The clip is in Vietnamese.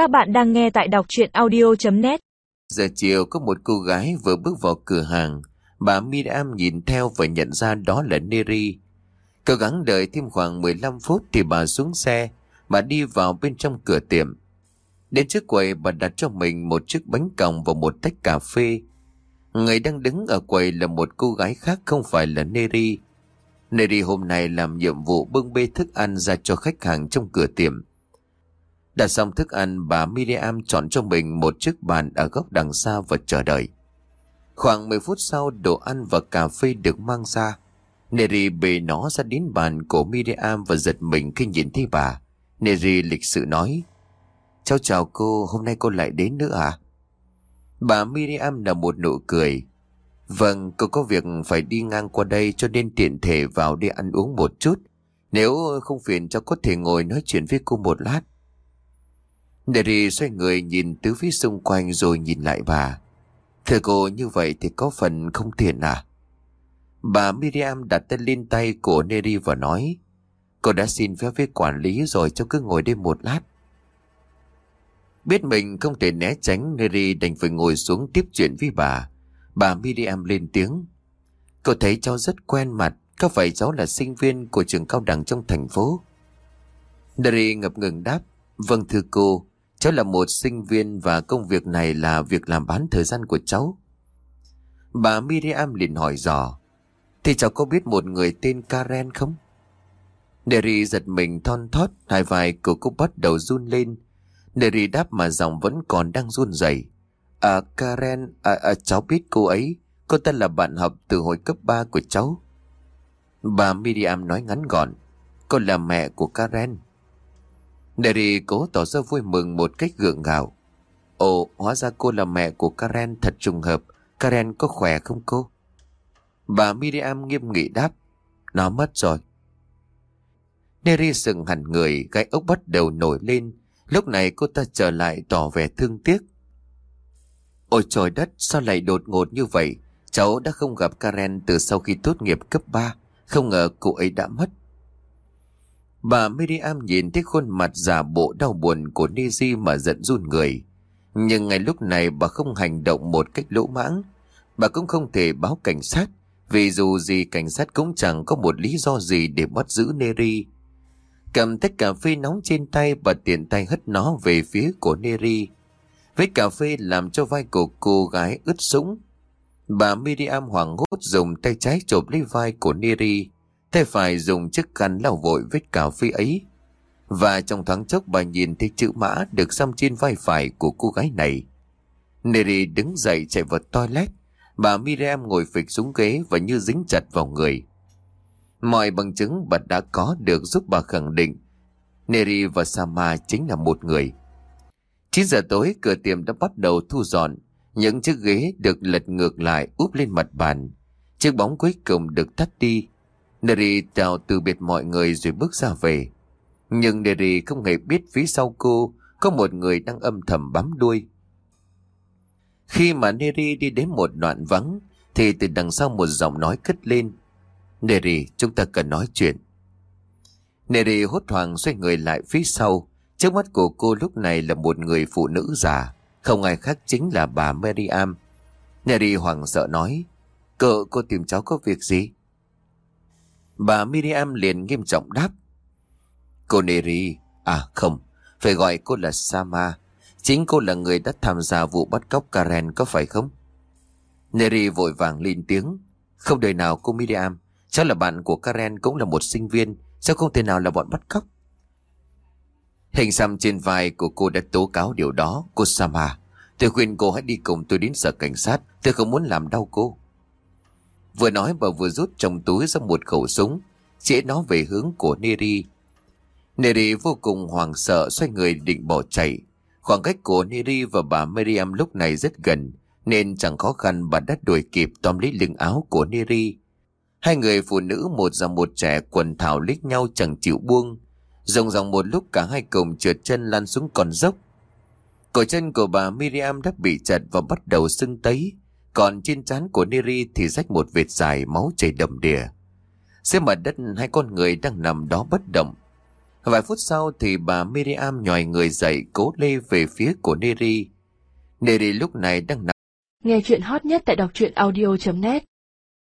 Các bạn đang nghe tại đọc chuyện audio.net Giờ chiều có một cô gái vừa bước vào cửa hàng. Bà Miriam nhìn theo và nhận ra đó là Neri. Cố gắng đợi thêm khoảng 15 phút thì bà xuống xe. Bà đi vào bên trong cửa tiệm. Đến trước quầy, bà đặt cho mình một chiếc bánh còng và một tách cà phê. Người đang đứng ở quầy là một cô gái khác không phải là Neri. Neri hôm nay làm nhiệm vụ bưng bê thức ăn ra cho khách hàng trong cửa tiệm. Đặt xong thức ăn, bà Miriam chọn cho mình một chiếc bàn ở góc đằng xa và chờ đợi. Khoảng 10 phút sau, đồ ăn và cà phê được mang ra. Neri bê nó ra đến bàn của Miriam và giật mình khi nhìn thấy bà. Neri lịch sự nói, Cháu chào cô, hôm nay cô lại đến nữa à? Bà Miriam nở một nụ cười. Vâng, cô có việc phải đi ngang qua đây cho nên tiện thể vào đi ăn uống một chút. Nếu không phiền cháu có thể ngồi nói chuyện với cô một lát. Neri xoay người nhìn tứ phía xung quanh rồi nhìn lại bà. Thưa cô như vậy thì có phần không tiện à? Bà Miriam đặt tay lên tay của Neri và nói Cô đã xin phép với quản lý rồi cháu cứ ngồi đây một lát. Biết mình không thể né tránh Neri đành phải ngồi xuống tiếp chuyện với bà. Bà Miriam lên tiếng. Cô thấy cháu rất quen mặt, có phải cháu là sinh viên của trường cao đẳng trong thành phố? Neri ngập ngừng đáp. Vâng thưa cô, cháu là một sinh viên và công việc này là việc làm bán thời gian của cháu. Bà Miriam liền hỏi dò. Thì cháu có biết một người tên Karen không? Neri giật mình thon thót, hai vai của cô bắt đầu run lên. Neri đáp mà giọng vẫn còn đang run rẩy. À Karen, à, à, cháu biết cô ấy. Cô ta là bạn học từ hồi cấp 3 của cháu. Bà Miriam nói ngắn gọn. Cô là mẹ của Karen. Neri cố tỏ ra vui mừng một cách gượng gạo. Ồ, hóa ra cô là mẹ của Karen thật trùng hợp. Karen có khỏe không cô? Bà Miriam nghiêm nghị đáp. Nó mất rồi. Neri sừng hẳn người, gai ốc bắt đầu nổi lên. Lúc này cô ta trở lại tỏ vẻ thương tiếc. Ôi trời đất, sao lại đột ngột như vậy? Cháu đã không gặp Karen từ sau khi tốt nghiệp cấp 3. Không ngờ cô ấy đã mất. Bà Miriam nhìn thấy khuôn mặt giả bộ đau buồn của Nizi mà giận run người. Nhưng ngay lúc này bà không hành động một cách lỗ mãng. Bà cũng không thể báo cảnh sát. Vì dù gì cảnh sát cũng chẳng có một lý do gì để bắt giữ Neri. Cầm tách cà phê nóng trên tay bà tiện tay hất nó về phía của Neri. Vết cà phê làm cho vai của cô gái ướt sũng. Bà Miriam hoảng hốt dùng tay trái chộp lấy vai của Neri. Tay phải dùng chiếc khăn lau vội vết cà phê ấy. Và trong thoáng chốc bà nhìn thấy chữ mã được xăm trên vai phải của cô gái này. Neri đứng dậy chạy vào toilet. Bà Miriam ngồi phịch xuống ghế và như dính chặt vào người. Mọi bằng chứng bà đã có được giúp bà khẳng định Neri và Sama chính là một người. 9 giờ tối, cửa tiệm đã bắt đầu thu dọn. Những chiếc ghế được lật ngược lại, úp lên mặt bàn. Chiếc bóng cuối cùng được thắt đi. Neri chào từ biệt mọi người rồi bước ra về. Nhưng Neri không hề biết phía sau cô có một người đang âm thầm bám đuôi. Khi mà Neri đi đến một đoạn vắng thì từ đằng sau một giọng nói cất lên. Neri, chúng ta cần nói chuyện. Neri hốt hoảng xoay người lại phía sau. Trước mắt của cô lúc này là một người phụ nữ già, không ai khác chính là bà Miriam. Neri hoảng sợ nói, Cậu, cô tìm cháu có việc gì? Bà Miriam liền nghiêm trọng đáp. Cô Neri, à không, phải gọi cô là Sama. Chính cô là người đã tham gia vụ bắt cóc Karen có phải không? Neri vội vàng lên tiếng. Không đời nào cô Miriam, cháu là bạn của Karen cũng là một sinh viên, sao không thể nào là bọn bắt cóc? Hình xăm trên vai của cô đã tố cáo điều đó, cô Sama. Tôi khuyên cô hãy đi cùng tôi đến sở cảnh sát, tôi không muốn làm đau cô. Vừa nói bà vừa rút trong túi ra một khẩu súng, chĩa nó về hướng của Neri. Neri vô cùng hoảng sợ xoay người định bỏ chạy. Khoảng cách của Neri và bà Miriam lúc này rất gần, nên chẳng khó khăn bà đã đuổi kịp tóm lấy lưng áo của Neri. Hai người phụ nữ một già một trẻ quần thảo lít nhau chẳng chịu buông. Rồng ròng một lúc cả hai cùng trượt chân lăn xuống con dốc. Cổ chân của bà Miriam đã bị chặt và bắt đầu sưng tấy. Còn trên trán của Neri thì rách một vệt dài máu chảy đầm đìa. Xem mặt đất hai con người đang nằm đó bất động. Vài phút sau thì bà Miriam nhòi người dậy cố lê về phía của Neri. Neri lúc này đang nằm Nghe chuyện hot nhất tại đọc truyện audio.net